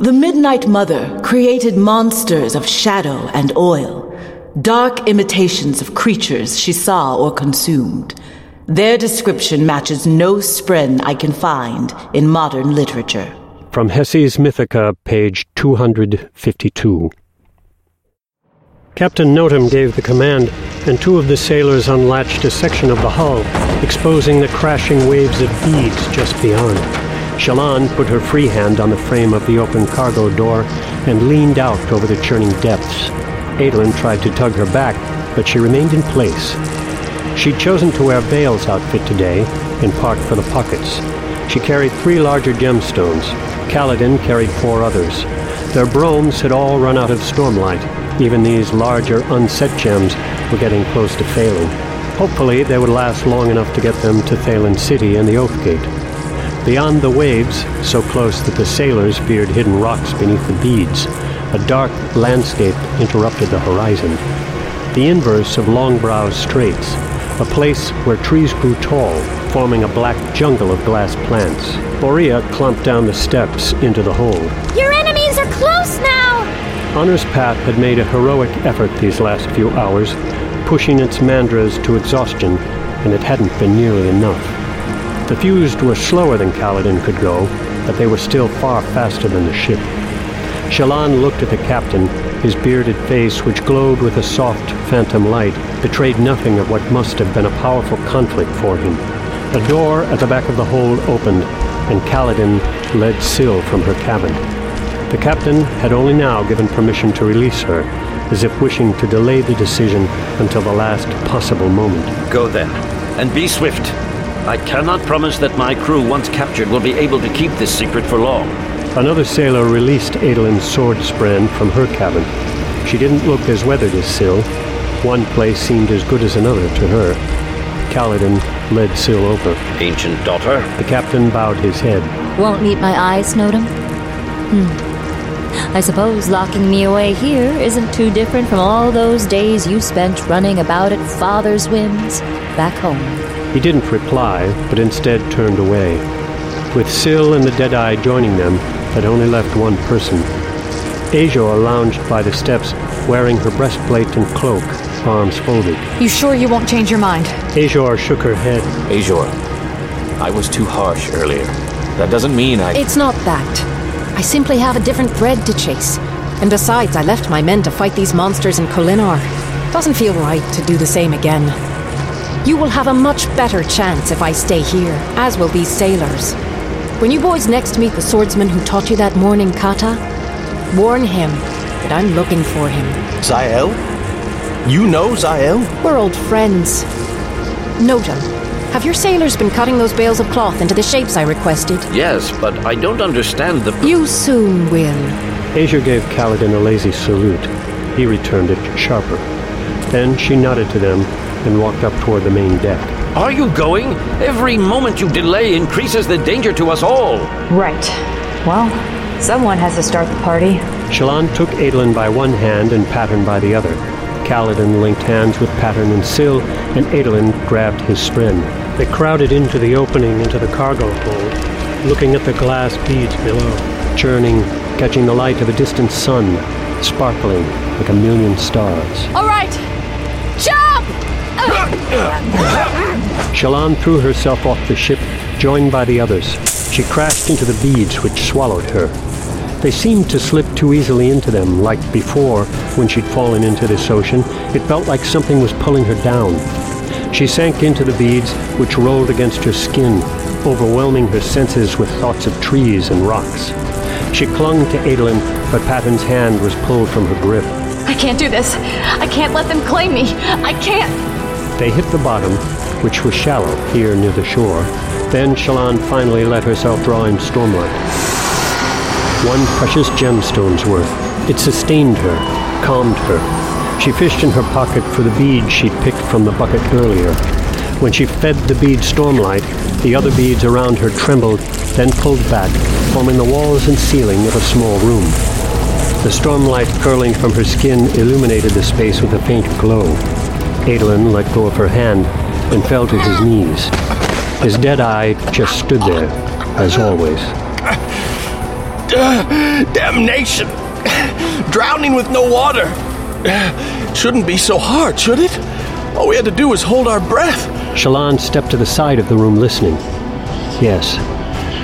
The Midnight Mother created monsters of shadow and oil, dark imitations of creatures she saw or consumed. Their description matches no spren I can find in modern literature. From Hessi's Mythica, page 252. Captain Notum gave the command, and two of the sailors unlatched a section of the hull, exposing the crashing waves of beads just beyond. Shallan put her free hand on the frame of the open cargo door and leaned out over the churning depths. Adolin tried to tug her back, but she remained in place. She'd chosen to wear Veil's outfit today, in part for the pockets. She carried three larger gemstones. Kaladin carried four others. Their broams had all run out of stormlight, even these larger, unset gems were getting close to failing. Hopefully, they would last long enough to get them to Thaylen City and the Oathgate. Beyond the waves, so close that the sailors feared hidden rocks beneath the beads, a dark landscape interrupted the horizon. The inverse of Longbrow's Straits, a place where trees grew tall, forming a black jungle of glass plants. Borea clumped down the steps into the hold. Your enemies are close now! Honor's Path had made a heroic effort these last few hours, pushing its mandras to exhaustion, and it hadn't been nearly enough. The fused were slower than Kaladin could go, but they were still far faster than the ship. Shallan looked at the captain. His bearded face, which glowed with a soft phantom light, betrayed nothing of what must have been a powerful conflict for him. A door at the back of the hold opened, and Kaladin led Syl from her cabin. The captain had only now given permission to release her, as if wishing to delay the decision until the last possible moment. Go then, and be swift. I cannot promise that my crew, once captured, will be able to keep this secret for long. Another sailor released Adolin's sword spren from her cabin. She didn't look as weathered as Syl. One place seemed as good as another to her. Kaladin led Syl over. Ancient daughter? The captain bowed his head. Won't meet my eyes, Notum? Hmm. I suppose locking me away here isn't too different from all those days you spent running about at father's whims back home. He didn't reply, but instead turned away. With Syl and the Deadeye joining them, had only left one person. Azure lounged by the steps, wearing her breastplate and cloak, arms folded. You sure you won't change your mind? Azure shook her head. Azure, I was too harsh earlier. That doesn't mean I. It's not that. I simply have a different thread to chase. And besides, I left my men to fight these monsters in Kholinar. Doesn't feel right to do the same again. You will have a much better chance if I stay here, as will these sailors. When you boys next meet the swordsman who taught you that morning kata, warn him that I'm looking for him. Zahel? You know Zahel? We're old friends. Notum, have your sailors been cutting those bales of cloth into the shapes I requested? Yes, but I don't understand the. You soon will. Azure gave Kaladin a lazy salute. He returned it sharper. Then she nodded to them and walked up toward the main deck. Are you going? Every moment you delay increases the danger to us all. Right. Well, someone has to start the party. Shallan took Adolin by one hand and Pattern by the other. Kaladin linked hands with Pattern and Syl, and Adolin grabbed his spren. They crowded into the opening into the cargo hold, looking at the glass beads below, churning, catching the light of a distant sun, sparkling like a million stars. All right, jump! Shallan threw herself off the ship, joined by the others. She crashed into the beads which swallowed her. They seemed to slip too easily into them, like before, when she'd fallen into this ocean. It felt like something was pulling her down. She sank into the beads, which rolled against her skin, overwhelming her senses with thoughts of trees and rocks. She clung to Adolin, but Pattern's hand was pulled from her grip. I can't do this. I can't let them claim me. I can't. They hit the bottom, which was shallow here near the shore. Then Shallan finally let herself draw in stormlight one precious gemstone's worth. It sustained her, calmed her. She fished in her pocket for the beads she'd picked from the bucket earlier. When she fed the bead stormlight, the other beads around her trembled, then pulled back, forming the walls and ceiling of a small room. The stormlight curling from her skin illuminated the space with a faint glow. Adolin let go of her hand and fell to his knees. His dead eye just stood there, as always. Damnation! Drowning with no water. Shouldn't be so hard, should it? All we had to do was hold our breath. Shallan stepped to the side of the room listening. Yes,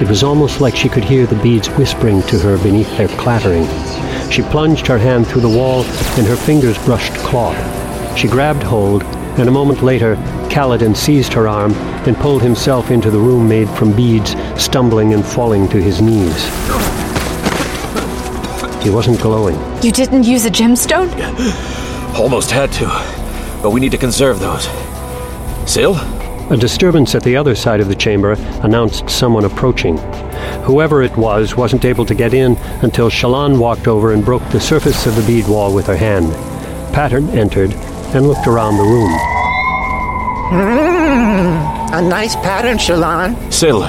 it was almost like she could hear the beads whispering to her beneath their clattering. She plunged her hand through the wall, and her fingers brushed cloth. She grabbed hold, and a moment later, Kaladin seized her arm and pulled himself into the room made from beads, stumbling and falling to his knees. He wasn't glowing. You didn't use a gemstone? Almost had to, but we need to conserve those. Syl? A disturbance at the other side of the chamber announced someone approaching. Whoever it was wasn't able to get in until Shallan walked over and broke the surface of the bead wall with her hand. Pattern entered and looked around the room. Mm, a nice pattern, Shallan. Syl,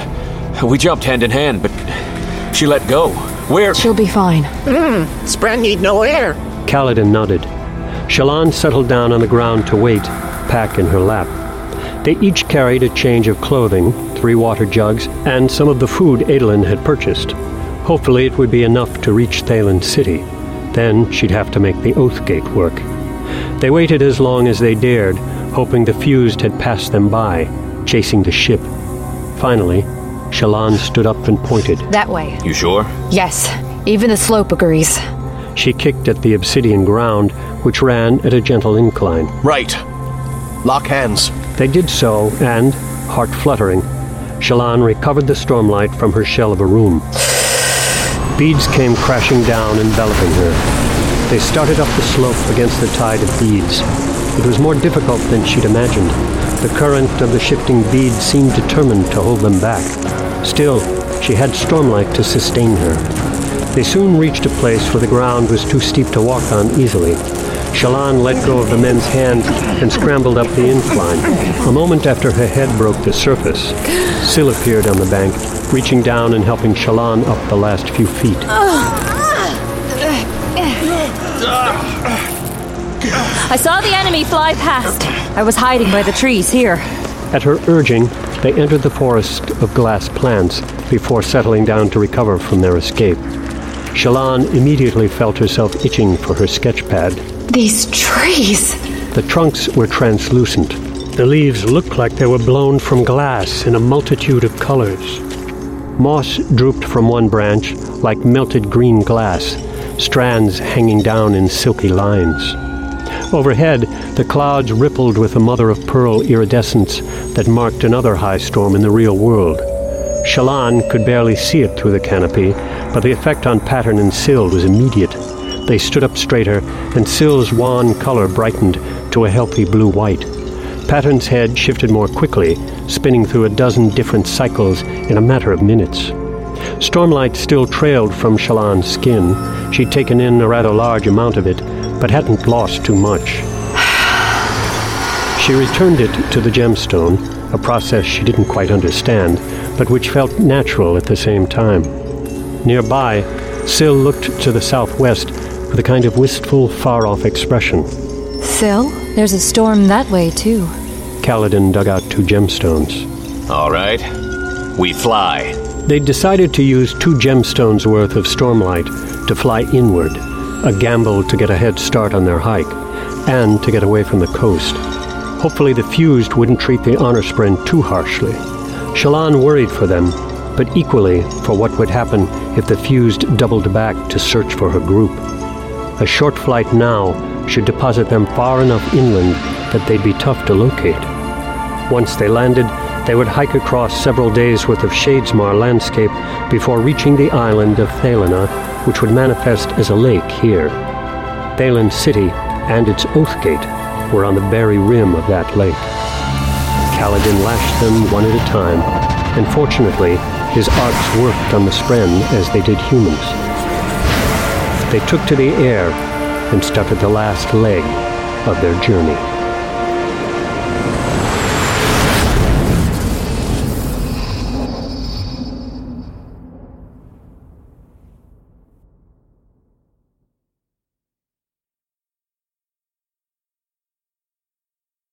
we jumped hand in hand, but she let go. Where? She'll be fine. Mm, Spren need no air. Kaladin nodded. Shallan settled down on the ground to wait, pack in her lap. They each carried a change of clothing, three water jugs, and some of the food Adolin had purchased. Hopefully it would be enough to reach Thaylen City. Then she'd have to make the Oathgate work. They waited as long as they dared, hoping the fused had passed them by, chasing the ship. Finally, Shallan stood up and pointed. That way. You sure? Yes. Even the slope agrees. She kicked at the obsidian ground, which ran at a gentle incline. Right. Lock hands. They did so, and, heart fluttering, Shallan recovered the stormlight from her shell of a room. Beads came crashing down, enveloping her. They started up the slope against the tide of beads. It was more difficult than she'd imagined. The current of the shifting beads seemed determined to hold them back. Still, she had stormlight to sustain her. They soon reached a place where the ground was too steep to walk on easily. Shallan let go of the men's hand and scrambled up the incline. A moment after her head broke the surface, Syl appeared on the bank, reaching down and helping Shallan up the last few feet. I saw the enemy fly past. I was hiding by the trees here. At her urging, they entered the forest of glass plants before settling down to recover from their escape. Shallan immediately felt herself itching for her sketch pad. These trees! The trunks were translucent. The leaves looked like they were blown from glass in a multitude of colors. Moss drooped from one branch like melted green glass, strands hanging down in silky lines. Overhead, the clouds rippled with a mother of pearl iridescence that marked another high storm in the real world. Shallan could barely see it through the canopy, but the effect on Pattern and Syl was immediate. They stood up straighter, and Syl's wan color brightened to a healthy blue-white. Pattern's head shifted more quickly, spinning through a dozen different cycles in a matter of minutes. Stormlight still trailed from Shallan's skin. She'd taken in a rather large amount of it, but hadn't lost too much. She returned it to the gemstone, a process she didn't quite understand, but which felt natural at the same time. Nearby, Syl looked to the southwest with a kind of wistful, far-off expression. Syl? There's a storm that way, too. Kaladin dug out two gemstones. All right. We fly. They decided to use two gemstones worth of stormlight to fly inward, a gamble to get a head start on their hike, and to get away from the coast. Hopefully the fused wouldn't treat the honorspren too harshly. Shallan worried for them, but equally for what would happen if the fused doubled back to search for her group. A short flight now should deposit them far enough inland that they'd be tough to locate. Once they landed, they would hike across several days' worth of Shadesmar landscape before reaching the island of Thaylenah, which would manifest as a lake here. Thaylen City and its Oathgate were on the very rim of that lake. Kaladin lashed them one at a time, and fortunately, his arcs worked on the Spren as they did humans. They took to the air and started the last leg of their journey.